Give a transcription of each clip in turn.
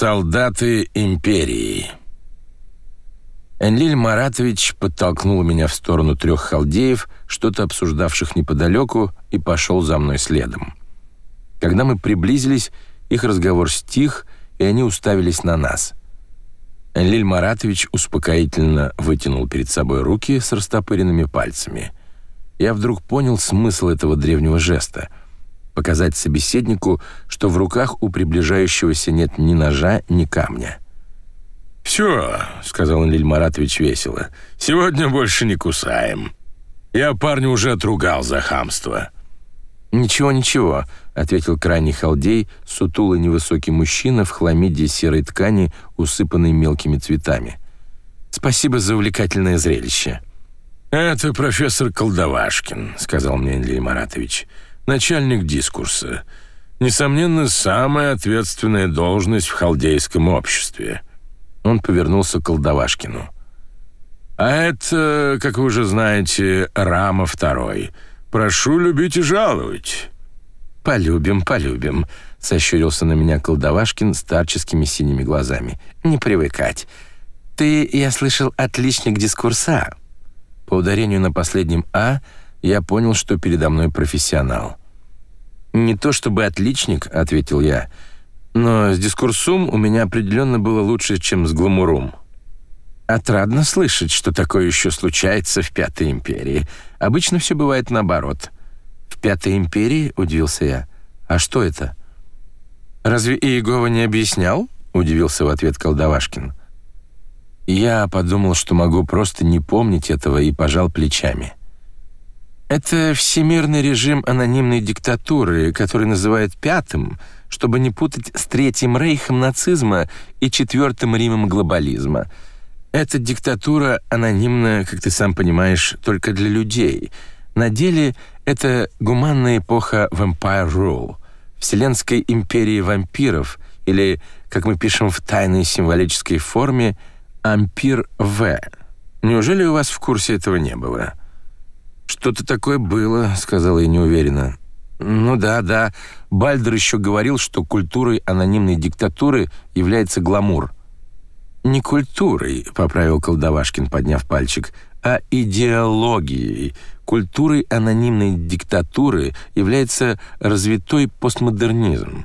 Солдаты империи. Энлиль Маратович подтолкнул меня в сторону трех халдеев, что-то обсуждавших неподалеку, и пошел за мной следом. Когда мы приблизились, их разговор стих, и они уставились на нас. Энлиль Маратович успокоительно вытянул перед собой руки с растопыренными пальцами. Я вдруг понял смысл этого древнего жеста — показать собеседнику, что в руках у приближающегося нет ни ножа, ни камня. «Все», — сказал Лиль Маратович весело, — «сегодня больше не кусаем. Я парня уже отругал за хамство». «Ничего, ничего», — ответил крайний халдей, сутулый невысокий мужчина в хламиде серой ткани, усыпанной мелкими цветами. «Спасибо за увлекательное зрелище». «Это профессор Колдовашкин», — сказал мне Илья Маратович начальник дискурса. Несомненно, самая ответственная должность в халдейском обществе. Он повернулся к Колдовашкину. А это, как вы уже знаете, Рама второй. Прошу любить и жаловать. Полюбим, полюбим, сощурился на меня Колдовашкин старческими синими глазами. Не привыкать. Ты, я слышал, отличник дискурса. По ударению на последнем а я понял, что передо мной профессионал. «Не то чтобы отличник», — ответил я, «но с дискурсум у меня определенно было лучше, чем с гламурум». Отрадно слышать, что такое еще случается в Пятой империи. Обычно все бывает наоборот. «В Пятой империи?» — удивился я. «А что это?» «Разве Иегова не объяснял?» — удивился в ответ Колдовашкин. Я подумал, что могу просто не помнить этого и пожал плечами. Это всемирный режим анонимной диктатуры, который называют пятым, чтобы не путать с третьим рейхом нацизма и четвертым Римом глобализма. Эта диктатура анонимна, как ты сам понимаешь, только для людей. На деле это гуманная эпоха Vampire Rule, вселенской империи вампиров, или, как мы пишем в тайной символической форме, Ампир В. Неужели у вас в курсе этого не было? «Что-то такое было», — сказала я неуверенно. «Ну да, да. Бальдер еще говорил, что культурой анонимной диктатуры является гламур». «Не культурой», — поправил Колдовашкин, подняв пальчик, «а идеологией. Культурой анонимной диктатуры является развитой постмодернизм».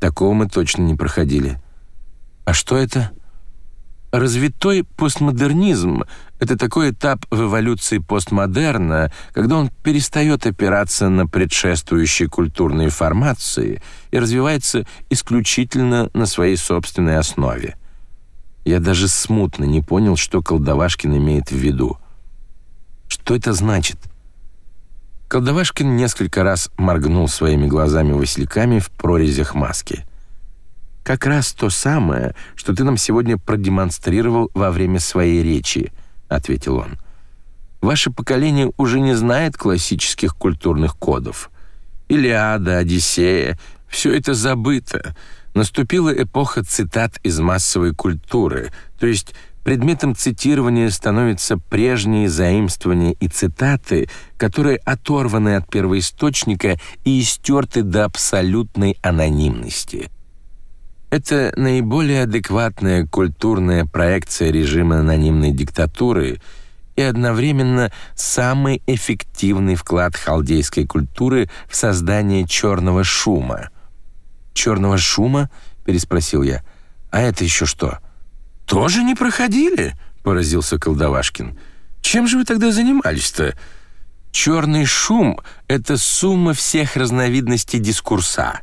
Такого мы точно не проходили. «А что это?» Развитой постмодернизм — это такой этап в эволюции постмодерна, когда он перестает опираться на предшествующие культурные формации и развивается исключительно на своей собственной основе. Я даже смутно не понял, что Колдовашкин имеет в виду. Что это значит? Колдовашкин несколько раз моргнул своими глазами-васильками в прорезях маски — как раз то самое, что ты нам сегодня продемонстрировал во время своей речи, ответил он. Ваше поколение уже не знает классических культурных кодов. Илиада, Одиссея все это забыто. Наступила эпоха цитат из массовой культуры, то есть предметом цитирования становятся прежние заимствования и цитаты, которые оторваны от первоисточника и истерты до абсолютной анонимности. Это наиболее адекватная культурная проекция режима анонимной диктатуры и одновременно самый эффективный вклад халдейской культуры в создание черного шума. «Черного шума?» — переспросил я. «А это еще что?» «Тоже не проходили?» — поразился Колдовашкин. «Чем же вы тогда занимались-то?» «Черный шум — это сумма всех разновидностей дискурса».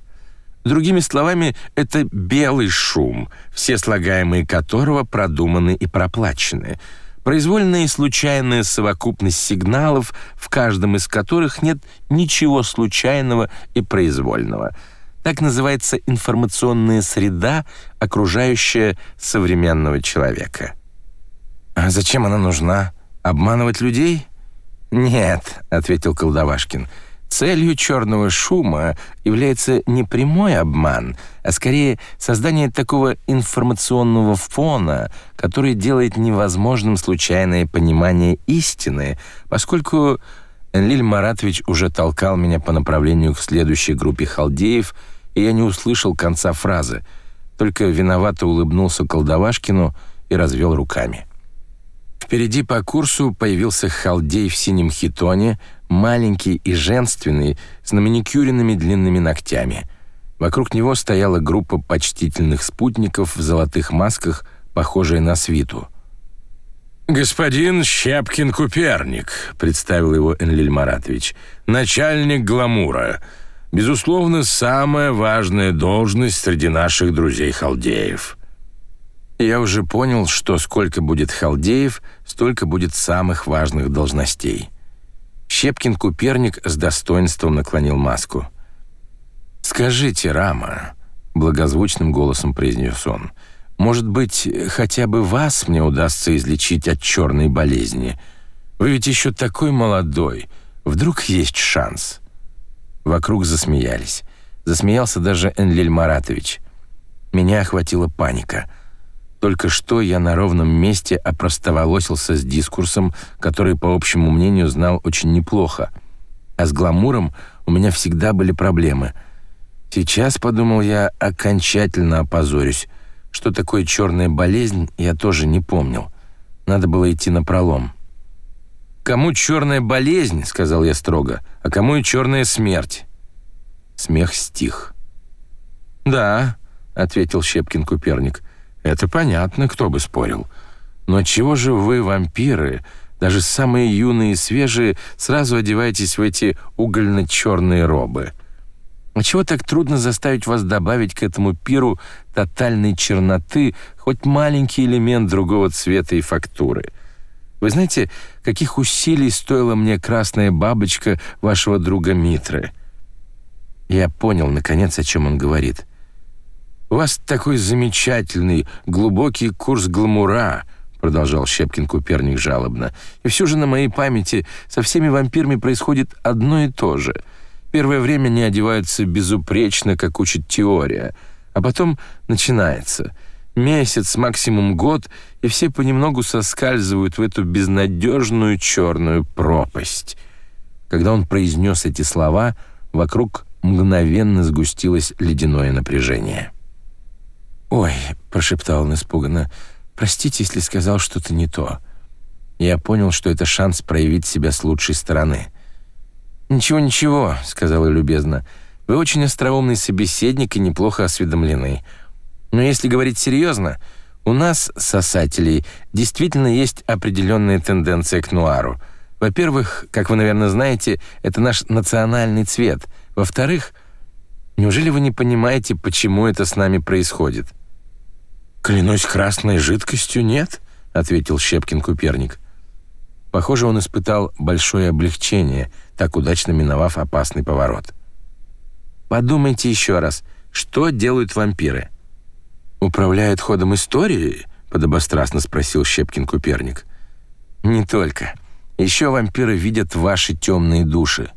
Другими словами, это белый шум, все слагаемые которого продуманы и проплачены. Произвольная и случайная совокупность сигналов, в каждом из которых нет ничего случайного и произвольного. Так называется информационная среда, окружающая современного человека. А зачем она нужна? Обманывать людей? Нет, ответил Колдовашкин. Целью черного шума является не прямой обман, а скорее создание такого информационного фона, который делает невозможным случайное понимание истины, поскольку Энлиль Маратович уже толкал меня по направлению к следующей группе халдеев, и я не услышал конца фразы. только виновато улыбнулся Колдовашкину и развел руками. Впереди по курсу появился халдей в синем хитоне, маленький и женственный, с наманикюренными длинными ногтями. Вокруг него стояла группа почтительных спутников в золотых масках, похожая на свиту. «Господин Щепкин-Куперник», — представил его Энлиль Маратович, — «начальник гламура. Безусловно, самая важная должность среди наших друзей-халдеев». Я уже понял, что сколько будет халдеев, столько будет самых важных должностей. Щепкин-Куперник с достоинством наклонил маску. «Скажите, Рама», — благозвучным голосом произнес он, «может быть, хотя бы вас мне удастся излечить от черной болезни? Вы ведь еще такой молодой. Вдруг есть шанс?» Вокруг засмеялись. Засмеялся даже Энлиль Маратович. Меня охватила паника — только что я на ровном месте опростоволосился с дискурсом, который, по общему мнению, знал очень неплохо. А с гламуром у меня всегда были проблемы. Сейчас, подумал я, окончательно опозорюсь. Что такое черная болезнь, я тоже не помнил. Надо было идти на пролом. «Кому черная болезнь?» — сказал я строго, «а кому и черная смерть?» Смех стих. «Да», — ответил Щепкин-Куперник, это понятно, кто бы спорил. Но чего же вы, вампиры, даже самые юные и свежие, сразу одеваетесь в эти угольно-черные робы? А чего так трудно заставить вас добавить к этому пиру тотальной черноты хоть маленький элемент другого цвета и фактуры? Вы знаете, каких усилий стоила мне красная бабочка вашего друга Митры? Я понял, наконец, о чем он говорит. «У вас такой замечательный, глубокий курс гламура», продолжал Щепкин-Куперник жалобно. «И все же на моей памяти со всеми вампирами происходит одно и то же. Первое время они одеваются безупречно, как учит теория, а потом начинается. Месяц, максимум год, и все понемногу соскальзывают в эту безнадежную черную пропасть». Когда он произнес эти слова, вокруг мгновенно сгустилось ледяное напряжение. «Ой», — прошептал он испуганно, — «простите, если сказал что-то не то». Я понял, что это шанс проявить себя с лучшей стороны. «Ничего, ничего», — сказал я любезно. «Вы очень остроумный собеседник и неплохо осведомлены. Но если говорить серьезно, у нас, сосателей, действительно есть определенная тенденция к нуару. Во-первых, как вы, наверное, знаете, это наш национальный цвет. Во-вторых, неужели вы не понимаете, почему это с нами происходит? «Клянусь красной жидкостью, нет?» — ответил Щепкин-Куперник. Похоже, он испытал большое облегчение, так удачно миновав опасный поворот. «Подумайте еще раз, что делают вампиры?» «Управляют ходом истории?» — подобострастно спросил Щепкин-Куперник. «Не только. Еще вампиры видят ваши темные души.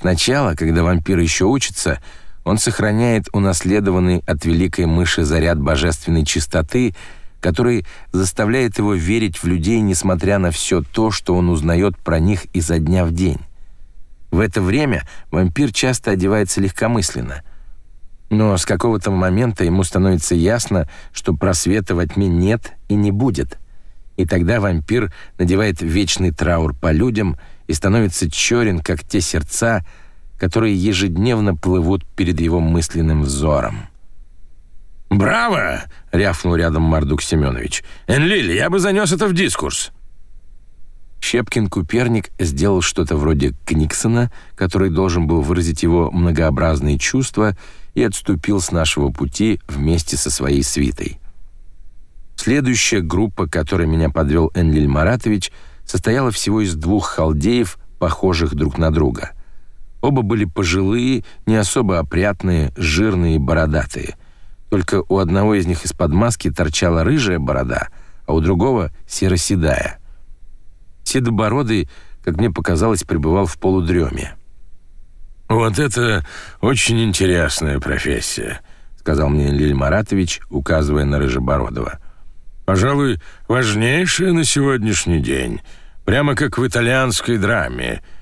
Сначала, когда вампиры еще учатся, он сохраняет унаследованный от великой мыши заряд божественной чистоты, который заставляет его верить в людей, несмотря на все то, что он узнает про них изо дня в день. В это время вампир часто одевается легкомысленно. Но с какого-то момента ему становится ясно, что просвета во тьме нет и не будет. И тогда вампир надевает вечный траур по людям и становится черен, как те сердца, которые ежедневно плывут перед его мысленным взором. «Браво!» — рявкнул рядом Мардук Семенович. «Энлиль, я бы занес это в дискурс». Щепкин-Куперник сделал что-то вроде Книксона, который должен был выразить его многообразные чувства, и отступил с нашего пути вместе со своей свитой. Следующая группа, которой меня подвел Энлиль Маратович, состояла всего из двух халдеев, похожих друг на друга. Оба были пожилые, не особо опрятные, жирные и бородатые. Только у одного из них из-под маски торчала рыжая борода, а у другого серо-седая. Седобородый, как мне показалось, пребывал в полудреме. «Вот это очень интересная профессия», — сказал мне Лиль Маратович, указывая на Рыжебородова. «Пожалуй, важнейшая на сегодняшний день, прямо как в итальянской драме —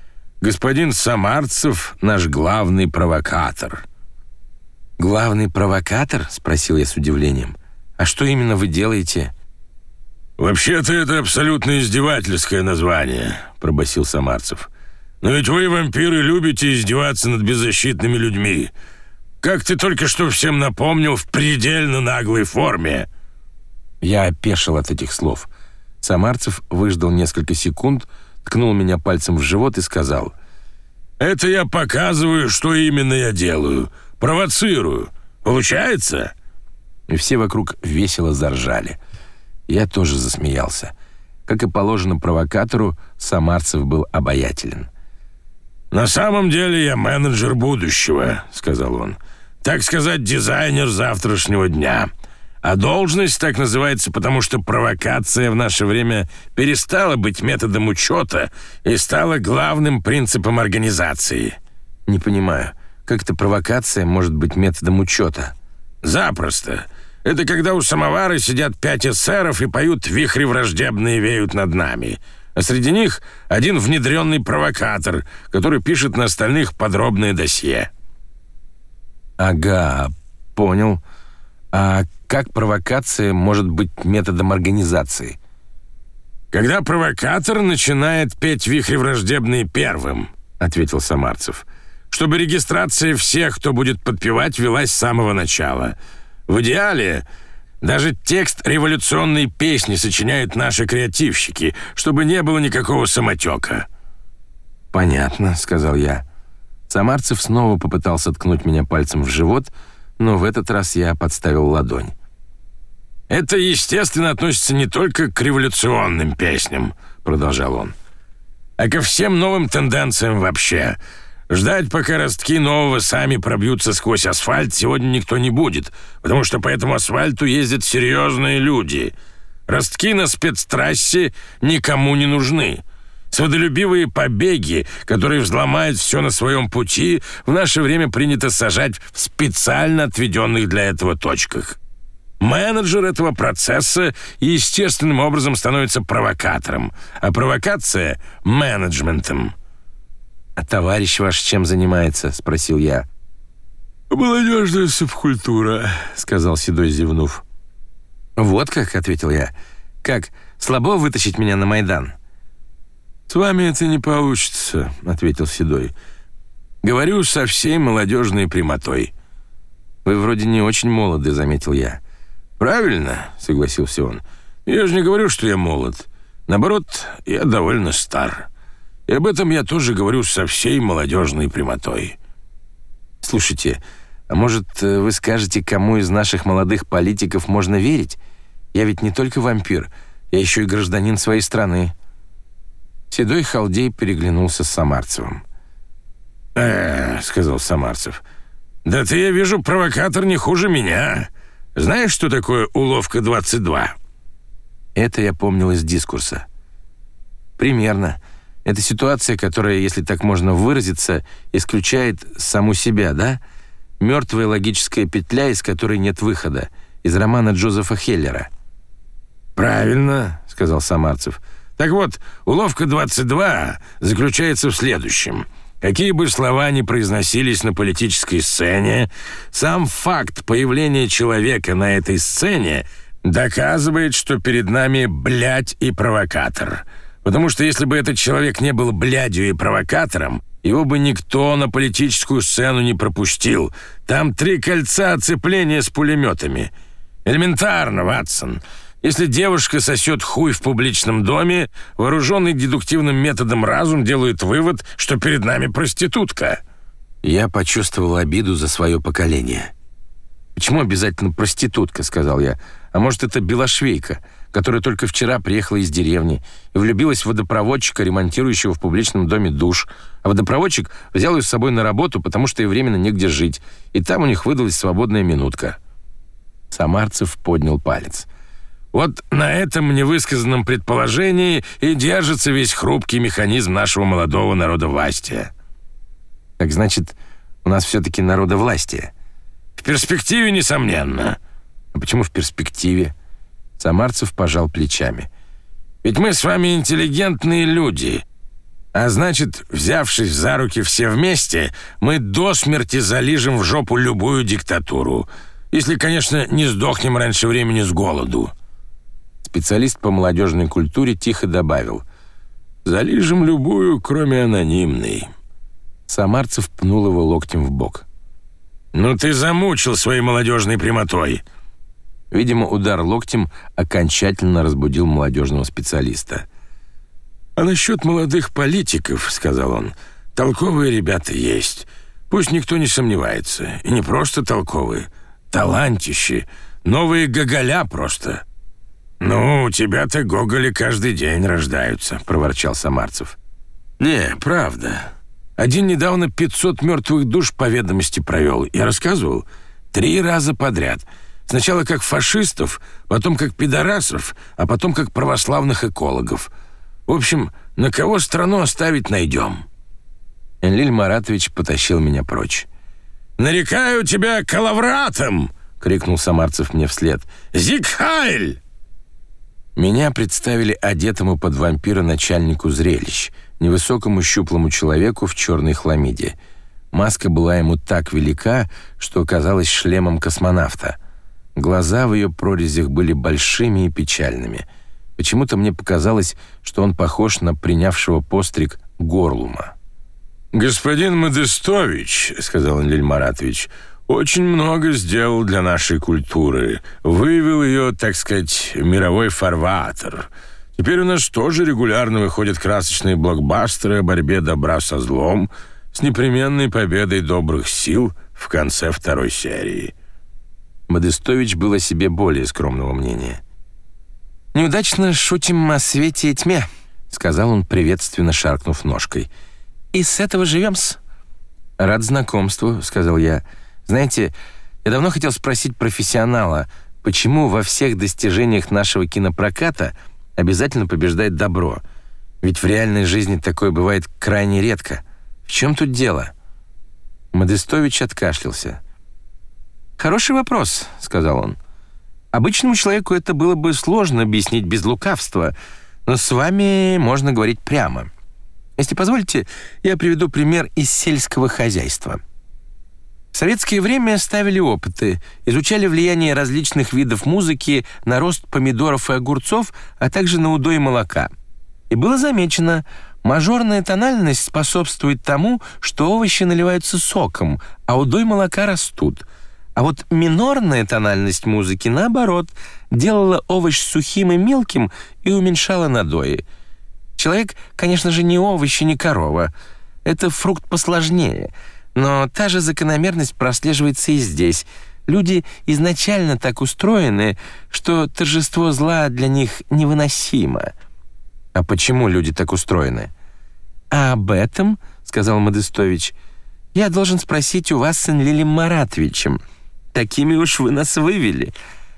Господин Самарцев — наш главный провокатор». «Главный провокатор?» — спросил я с удивлением. «А что именно вы делаете?» «Вообще-то это абсолютно издевательское название», — пробасил Самарцев. «Но ведь вы, вампиры, любите издеваться над беззащитными людьми. Как ты только что всем напомнил в предельно наглой форме». Я опешил от этих слов. Самарцев выждал несколько секунд, ткнул меня пальцем в живот и сказал — это я показываю, что именно я делаю. Провоцирую. Получается?» И все вокруг весело заржали. Я тоже засмеялся. Как и положено провокатору, Самарцев был обаятелен. «На самом деле я менеджер будущего», — сказал он. «Так сказать, дизайнер завтрашнего дня. А должность так называется, потому что провокация в наше время перестала быть методом учета и стала главным принципом организации. Не понимаю, как эта провокация может быть методом учета? Запросто. Это когда у самовара сидят пять эсеров и поют «Вихри враждебные веют над нами», а среди них один внедренный провокатор, который пишет на остальных подробное досье. «Ага, понял. А как провокация может быть методом организации? «Когда провокатор начинает петь вихри враждебные первым», — ответил Самарцев, «чтобы регистрация всех, кто будет подпевать, велась с самого начала. В идеале даже текст революционной песни сочиняют наши креативщики, чтобы не было никакого самотека». «Понятно», — сказал я. Самарцев снова попытался ткнуть меня пальцем в живот — но в этот раз я подставил ладонь. «Это, естественно, относится не только к революционным песням», — продолжал он, «а ко всем новым тенденциям вообще. Ждать, пока ростки нового сами пробьются сквозь асфальт, сегодня никто не будет, потому что по этому асфальту ездят серьезные люди. Ростки на спецтрассе никому не нужны». Сводолюбивые побеги, которые взломают все на своем пути, в наше время принято сажать в специально отведенных для этого точках. Менеджер этого процесса естественным образом становится провокатором, а провокация — менеджментом. «А товарищ ваш чем занимается?» — спросил я. «Молодежная субкультура», — сказал Седой, зевнув. «Вот как», — ответил я. «Как, слабо вытащить меня на Майдан?» «С вами это не получится», — ответил Седой. «Говорю со всей молодежной прямотой». «Вы вроде не очень молоды», — заметил я. «Правильно», — согласился он. «Я же не говорю, что я молод. Наоборот, я довольно стар. И об этом я тоже говорю со всей молодежной прямотой». «Слушайте, а может, э, вы скажете, кому из наших молодых политиков можно верить? Я ведь не только вампир, я еще и гражданин своей страны». Седой халдей переглянулся с Самарцевым. «Э, — сказал Самарцев, — да ты, я вижу, провокатор не хуже меня. Знаешь, что такое уловка 22?» Это я помнил из дискурса. Примерно. Это ситуация, которая, если так можно выразиться, исключает саму себя, да? Мертвая логическая петля, из которой нет выхода. Из романа Джозефа Хеллера. «Правильно», — сказал Самарцев. Так вот, уловка 22 заключается в следующем. Какие бы слова ни произносились на политической сцене, сам факт появления человека на этой сцене доказывает, что перед нами блядь и провокатор. Потому что если бы этот человек не был блядью и провокатором, его бы никто на политическую сцену не пропустил. Там три кольца оцепления с пулеметами. Элементарно, Ватсон. Если девушка сосет хуй в публичном доме, вооруженный дедуктивным методом разум делает вывод, что перед нами проститутка. Я почувствовал обиду за свое поколение. «Почему обязательно проститутка?» — сказал я. «А может, это белошвейка, которая только вчера приехала из деревни и влюбилась в водопроводчика, ремонтирующего в публичном доме душ. А водопроводчик взял ее с собой на работу, потому что ей временно негде жить, и там у них выдалась свободная минутка». Самарцев поднял палец. Вот на этом невысказанном предположении и держится весь хрупкий механизм нашего молодого народовластия. Так значит, у нас все-таки народовластие? В перспективе, несомненно. А почему в перспективе? Самарцев пожал плечами. Ведь мы с вами интеллигентные люди. А значит, взявшись за руки все вместе, мы до смерти залижем в жопу любую диктатуру. Если, конечно, не сдохнем раньше времени с голоду». Специалист по молодежной культуре тихо добавил. «Залижем любую, кроме анонимной». Самарцев пнул его локтем в бок. «Ну ты замучил своей молодежной прямотой!» Видимо, удар локтем окончательно разбудил молодежного специалиста. «А насчет молодых политиков, — сказал он, — толковые ребята есть. Пусть никто не сомневается. И не просто толковые, талантищи, новые гоголя просто». «Ну, у тебя-то гоголи каждый день рождаются», — проворчал Самарцев. «Не, правда. Один недавно 500 мертвых душ по ведомости провел. Я рассказывал? Три раза подряд. Сначала как фашистов, потом как пидорасов, а потом как православных экологов. В общем, на кого страну оставить найдем». Энлиль Маратович потащил меня прочь. «Нарекаю тебя калавратом!» — крикнул Самарцев мне вслед. «Зигхайль!» Меня представили одетому под вампира начальнику зрелищ, невысокому щуплому человеку в черной хламиде. Маска была ему так велика, что казалась шлемом космонавта. Глаза в ее прорезях были большими и печальными. Почему-то мне показалось, что он похож на принявшего постриг Горлума. «Господин Модестович», — сказал Анлиль Маратович, — очень много сделал для нашей культуры. Вывел ее, так сказать, мировой фарватер. Теперь у нас тоже регулярно выходят красочные блокбастеры о борьбе добра со злом с непременной победой добрых сил в конце второй серии. Модестович был о себе более скромного мнения. «Неудачно шутим о свете и тьме», — сказал он, приветственно шаркнув ножкой. «И с этого живем-с». «Рад знакомству», — сказал я. Знаете, я давно хотел спросить профессионала, почему во всех достижениях нашего кинопроката обязательно побеждает добро? Ведь в реальной жизни такое бывает крайне редко. В чем тут дело? Модестович откашлялся. «Хороший вопрос», — сказал он. «Обычному человеку это было бы сложно объяснить без лукавства, но с вами можно говорить прямо. Если позволите, я приведу пример из сельского хозяйства». В советское время ставили опыты, изучали влияние различных видов музыки на рост помидоров и огурцов, а также на удой молока. И было замечено, мажорная тональность способствует тому, что овощи наливаются соком, а удой молока растут. А вот минорная тональность музыки, наоборот, делала овощ сухим и мелким и уменьшала надои. Человек, конечно же, не овощ и не корова. Это фрукт посложнее — но та же закономерность прослеживается и здесь. Люди изначально так устроены, что торжество зла для них невыносимо. А почему люди так устроены? А об этом, сказал Модестович, я должен спросить у вас с Энлилем Маратовичем. Такими уж вы нас вывели.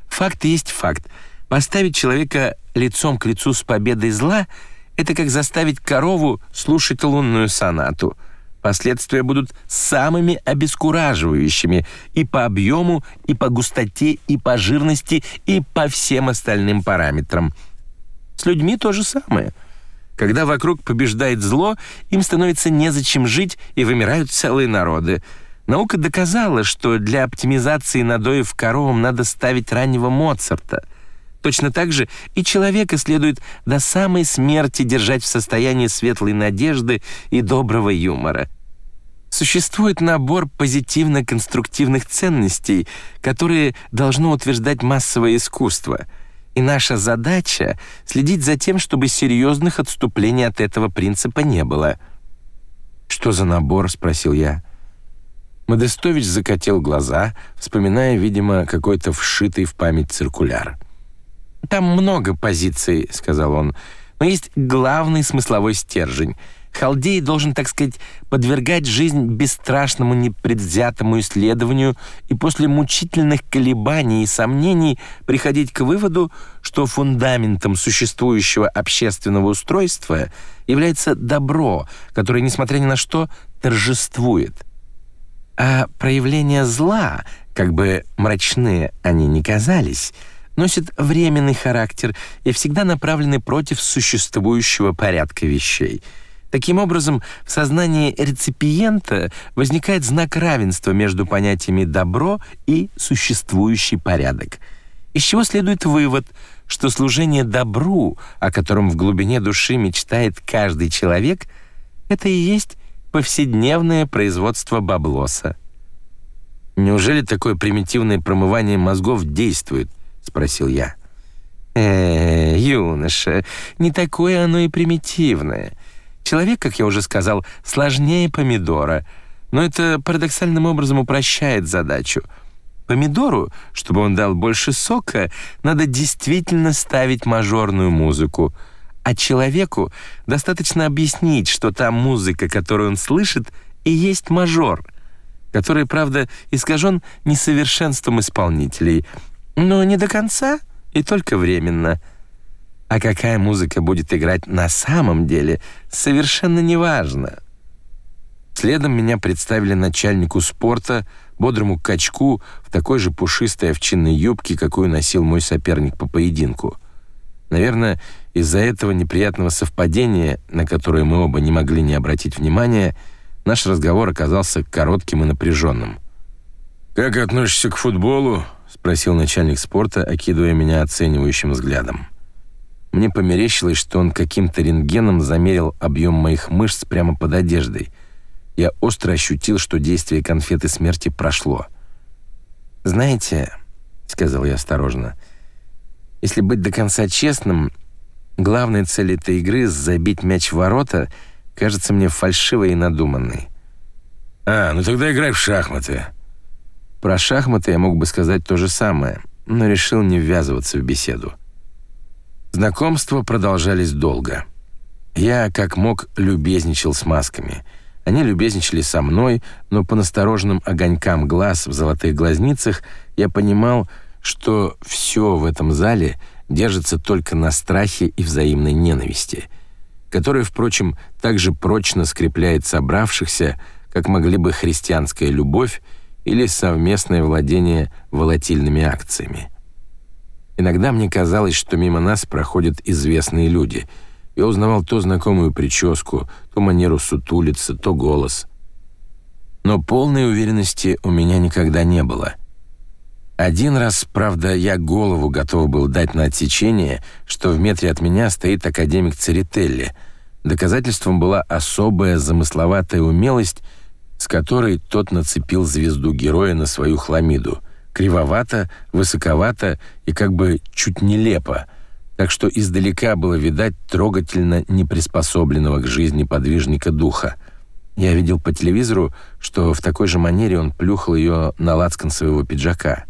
Факт есть факт. Поставить человека лицом к лицу с победой зла — это как заставить корову слушать лунную сонату — Последствия будут самыми обескураживающими и по объему, и по густоте, и по жирности, и по всем остальным параметрам. С людьми то же самое. Когда вокруг побеждает зло, им становится незачем жить, и вымирают целые народы. Наука доказала, что для оптимизации надоев коровам надо ставить раннего Моцарта — Точно так же и человека следует до самой смерти держать в состоянии светлой надежды и доброго юмора. Существует набор позитивно-конструктивных ценностей, которые должно утверждать массовое искусство. И наша задача — следить за тем, чтобы серьезных отступлений от этого принципа не было. «Что за набор?» — спросил я. Модестович закатил глаза, вспоминая, видимо, какой-то вшитый в память циркуляр. «Там много позиций», — сказал он, — «но есть главный смысловой стержень — Халдей должен, так сказать, подвергать жизнь бесстрашному непредвзятому исследованию и после мучительных колебаний и сомнений приходить к выводу, что фундаментом существующего общественного устройства является добро, которое, несмотря ни на что, торжествует. А проявления зла, как бы мрачные они ни казались, носят временный характер и всегда направлены против существующего порядка вещей — Таким образом, в сознании реципиента возникает знак равенства между понятиями «добро» и «существующий порядок», из чего следует вывод, что служение добру, о котором в глубине души мечтает каждый человек, это и есть повседневное производство баблоса. «Неужели такое примитивное промывание мозгов действует?» — спросил я. «Э, юноша, не такое оно и примитивное». Человек, как я уже сказал, сложнее помидора, но это парадоксальным образом упрощает задачу. Помидору, чтобы он дал больше сока, надо действительно ставить мажорную музыку, а человеку достаточно объяснить, что та музыка, которую он слышит, и есть мажор, который, правда, искажен несовершенством исполнителей, но не до конца и только временно — а какая музыка будет играть на самом деле, совершенно неважно. Следом меня представили начальнику спорта, бодрому качку в такой же пушистой овчинной юбке, какую носил мой соперник по поединку. Наверное, из-за этого неприятного совпадения, на которое мы оба не могли не обратить внимания, наш разговор оказался коротким и напряженным. «Как относишься к футболу?» — спросил начальник спорта, окидывая меня оценивающим взглядом. Мне померещилось, что он каким-то рентгеном замерил объем моих мышц прямо под одеждой. Я остро ощутил, что действие конфеты смерти прошло. «Знаете», — сказал я осторожно, — «если быть до конца честным, главная цель этой игры — забить мяч в ворота — кажется мне фальшивой и надуманной». «А, ну тогда играй в шахматы». Про шахматы я мог бы сказать то же самое, но решил не ввязываться в беседу. Знакомства продолжались долго. Я, как мог, любезничал с масками. Они любезничали со мной, но по настороженным огонькам глаз в золотых глазницах я понимал, что все в этом зале держится только на страхе и взаимной ненависти, которая, впрочем, так же прочно скрепляет собравшихся, как могли бы христианская любовь или совместное владение волатильными акциями. Иногда мне казалось, что мимо нас проходят известные люди. Я узнавал то знакомую прическу, то манеру сутулиться, то голос. Но полной уверенности у меня никогда не было. Один раз, правда, я голову готов был дать на отсечение, что в метре от меня стоит академик Церетелли. Доказательством была особая замысловатая умелость, с которой тот нацепил звезду героя на свою хламиду — кривовато, высоковато и как бы чуть нелепо, так что издалека было видать трогательно неприспособленного к жизни подвижника духа. Я видел по телевизору, что в такой же манере он плюхал ее на лацкан своего пиджака.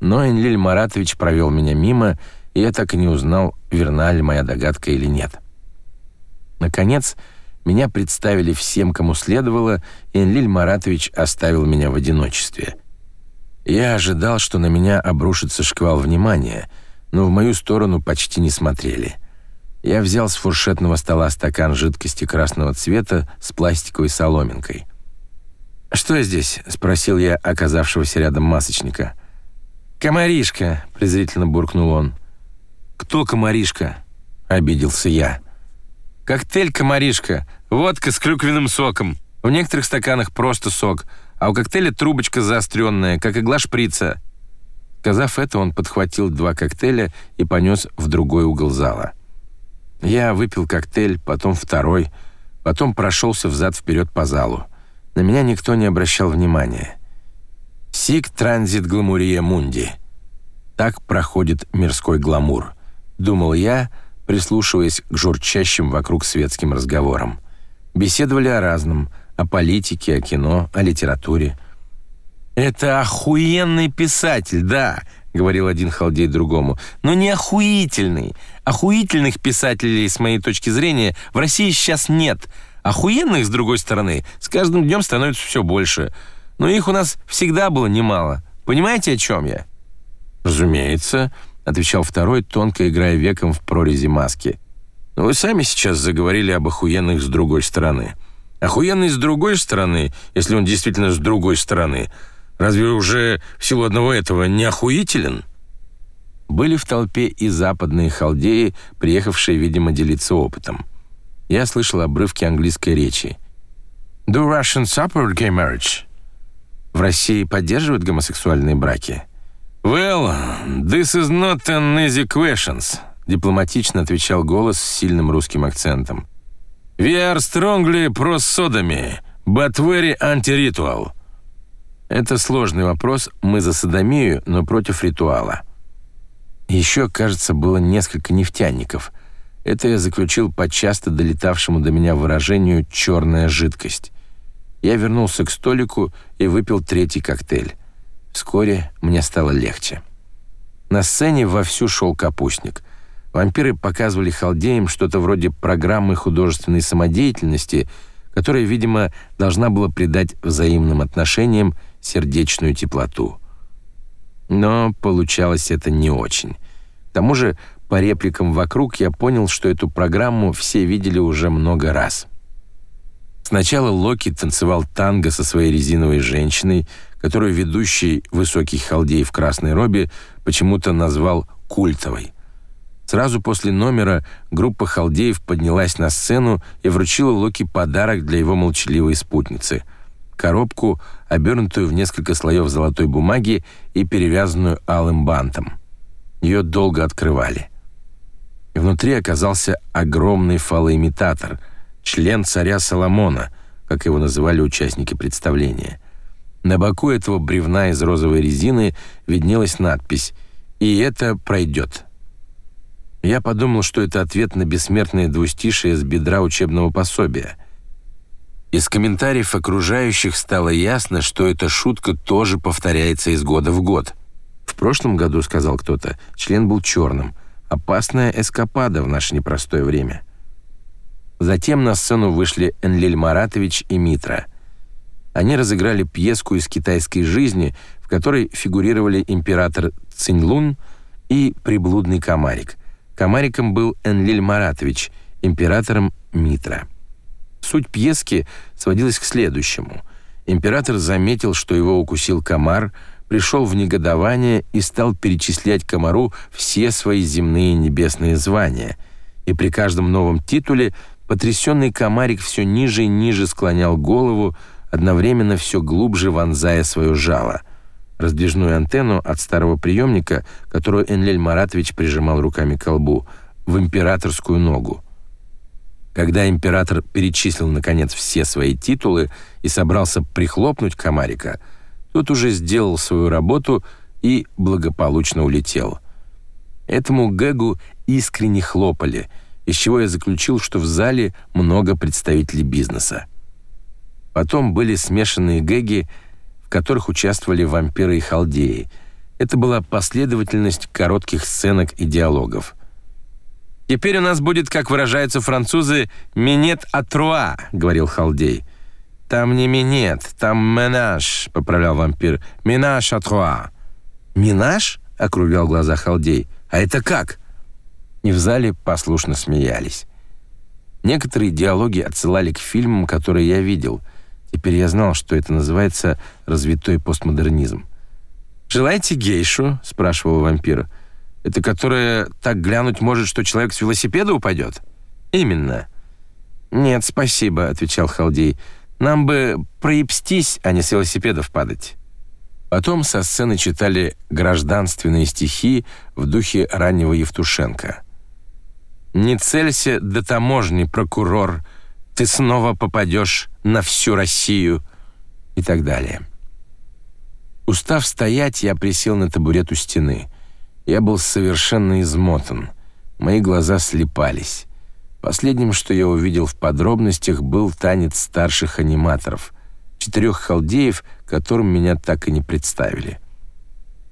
Но Энлиль Маратович провел меня мимо, и я так и не узнал, верна ли моя догадка или нет. Наконец, меня представили всем, кому следовало, и Энлиль Маратович оставил меня в одиночестве — я ожидал, что на меня обрушится шквал внимания, но в мою сторону почти не смотрели. Я взял с фуршетного стола стакан жидкости красного цвета с пластиковой соломинкой. «Что здесь?» — спросил я оказавшегося рядом масочника. «Комаришка», — презрительно буркнул он. «Кто комаришка?» — обиделся я. «Коктейль комаришка. Водка с клюквенным соком. В некоторых стаканах просто сок, а у коктейля трубочка заостренная, как игла шприца». Сказав это, он подхватил два коктейля и понес в другой угол зала. Я выпил коктейль, потом второй, потом прошелся взад-вперед по залу. На меня никто не обращал внимания. «Сик транзит гламурия мунди». Так проходит мирской гламур, думал я, прислушиваясь к журчащим вокруг светским разговорам. Беседовали о разном, о политике, о кино, о литературе. «Это охуенный писатель, да», — говорил один халдей другому, «но не охуительный. Охуительных писателей, с моей точки зрения, в России сейчас нет. Охуенных, с другой стороны, с каждым днем становится все больше. Но их у нас всегда было немало. Понимаете, о чем я?» «Разумеется», — отвечал второй, тонко играя веком в прорези маски. «Но вы сами сейчас заговорили об охуенных с другой стороны». Охуенный с другой стороны, если он действительно с другой стороны, разве уже в силу одного этого не охуителен? Были в толпе и западные халдеи, приехавшие, видимо, делиться опытом. Я слышал обрывки английской речи. Do Russians support gay marriage? В России поддерживают гомосексуальные браки? Well, this is not an easy questions, дипломатично отвечал голос с сильным русским акцентом. We are strongly pro-sodomy, but very anti-ritual. Это сложный вопрос. Мы за садомию, но против ритуала. Еще, кажется, было несколько нефтяников. Это я заключил по часто долетавшему до меня выражению «черная жидкость». Я вернулся к столику и выпил третий коктейль. Вскоре мне стало легче. На сцене вовсю шел капустник. Вампиры показывали халдеям что-то вроде программы художественной самодеятельности, которая, видимо, должна была придать взаимным отношениям сердечную теплоту. Но получалось это не очень. К тому же, по репликам вокруг я понял, что эту программу все видели уже много раз. Сначала Локи танцевал танго со своей резиновой женщиной, которую ведущий высокий халдей в красной робе почему-то назвал культовой. Сразу после номера группа халдеев поднялась на сцену и вручила Локи подарок для его молчаливой спутницы — коробку, обернутую в несколько слоев золотой бумаги и перевязанную алым бантом. Ее долго открывали. Внутри оказался огромный фалоимитатор, член царя Соломона, как его называли участники представления. На боку этого бревна из розовой резины виднелась надпись «И это пройдет». Я подумал, что это ответ на бессмертное двустишие с бедра учебного пособия — из комментариев окружающих стало ясно, что эта шутка тоже повторяется из года в год. В прошлом году, сказал кто-то, член был черным. Опасная эскапада в наше непростое время. Затем на сцену вышли Энлиль Маратович и Митра. Они разыграли пьеску из китайской жизни, в которой фигурировали император Циньлун и приблудный комарик. Комариком был Энлиль Маратович, императором Митра. Суть пьески сводилась к следующему. Император заметил, что его укусил комар, пришел в негодование и стал перечислять комару все свои земные небесные звания. И при каждом новом титуле потрясенный комарик все ниже и ниже склонял голову, одновременно все глубже вонзая свое жало. Раздвижную антенну от старого приемника, которую Энлель Маратович прижимал руками к колбу, в императорскую ногу. Когда император перечислил наконец все свои титулы и собрался прихлопнуть Комарика, тот уже сделал свою работу и благополучно улетел. Этому гэгу искренне хлопали, из чего я заключил, что в зале много представителей бизнеса. Потом были смешанные гэги, в которых участвовали вампиры и халдеи. Это была последовательность коротких сценок и диалогов. «Теперь у нас будет, как выражаются французы, «минет атруа», — говорил Халдей. «Там не минет, там менаж», — поправлял вампир. «Минаж атруа». «Минаж?» — округлял глаза Халдей. «А это как?» И в зале послушно смеялись. Некоторые диалоги отсылали к фильмам, которые я видел. Теперь я знал, что это называется развитой постмодернизм. «Желаете гейшу?» — спрашивал вампир. Это которая так глянуть может, что человек с велосипеда упадет? Именно. Нет, спасибо, отвечал Халдей. Нам бы проебстись, а не с велосипедов падать. Потом со сцены читали гражданственные стихи в духе раннего Евтушенко. «Не целься до таможни, прокурор, ты снова попадешь на всю Россию» и так далее. Устав стоять, я присел на табурет у стены. Я был совершенно измотан. Мои глаза слепались. Последним, что я увидел в подробностях, был танец старших аниматоров, четырех халдеев, которым меня так и не представили.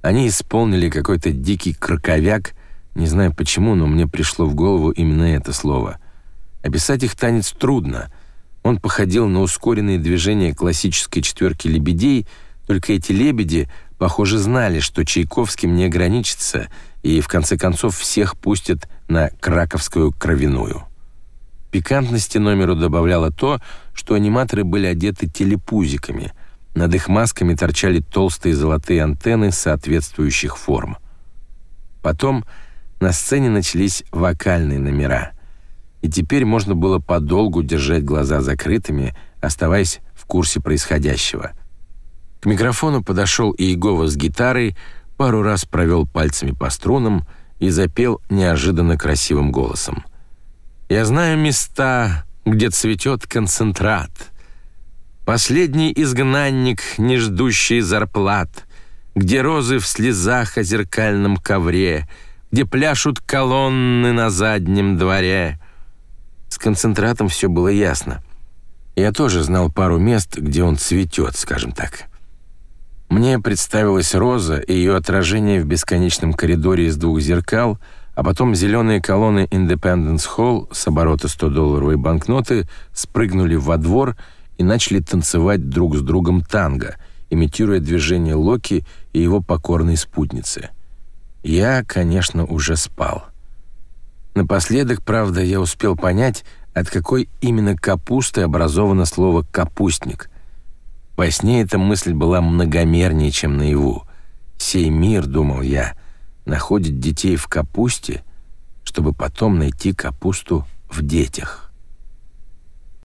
Они исполнили какой-то дикий краковяк, не знаю почему, но мне пришло в голову именно это слово. Описать их танец трудно. Он походил на ускоренные движения классической четверки лебедей, только эти лебеди похоже, знали, что Чайковским не ограничится, и в конце концов всех пустят на краковскую кровяную. Пикантности номеру добавляло то, что аниматоры были одеты телепузиками. Над их масками торчали толстые золотые антенны соответствующих форм. Потом на сцене начались вокальные номера. И теперь можно было подолгу держать глаза закрытыми, оставаясь в курсе происходящего. К микрофону подошел Иегова с гитарой, пару раз провел пальцами по струнам и запел неожиданно красивым голосом. «Я знаю места, где цветет концентрат. Последний изгнанник, не ждущий зарплат, где розы в слезах о зеркальном ковре, где пляшут колонны на заднем дворе». С концентратом все было ясно. Я тоже знал пару мест, где он цветет, скажем так. Мне представилась роза и ее отражение в бесконечном коридоре из двух зеркал, а потом зеленые колонны Independence Hall с оборота 100-долларовой банкноты спрыгнули во двор и начали танцевать друг с другом танго, имитируя движение Локи и его покорной спутницы. Я, конечно, уже спал. Напоследок, правда, я успел понять, от какой именно капусты образовано слово «капустник». Во сне эта мысль была многомернее, чем наяву. «Сей мир, — думал я, — находит детей в капусте, чтобы потом найти капусту в детях».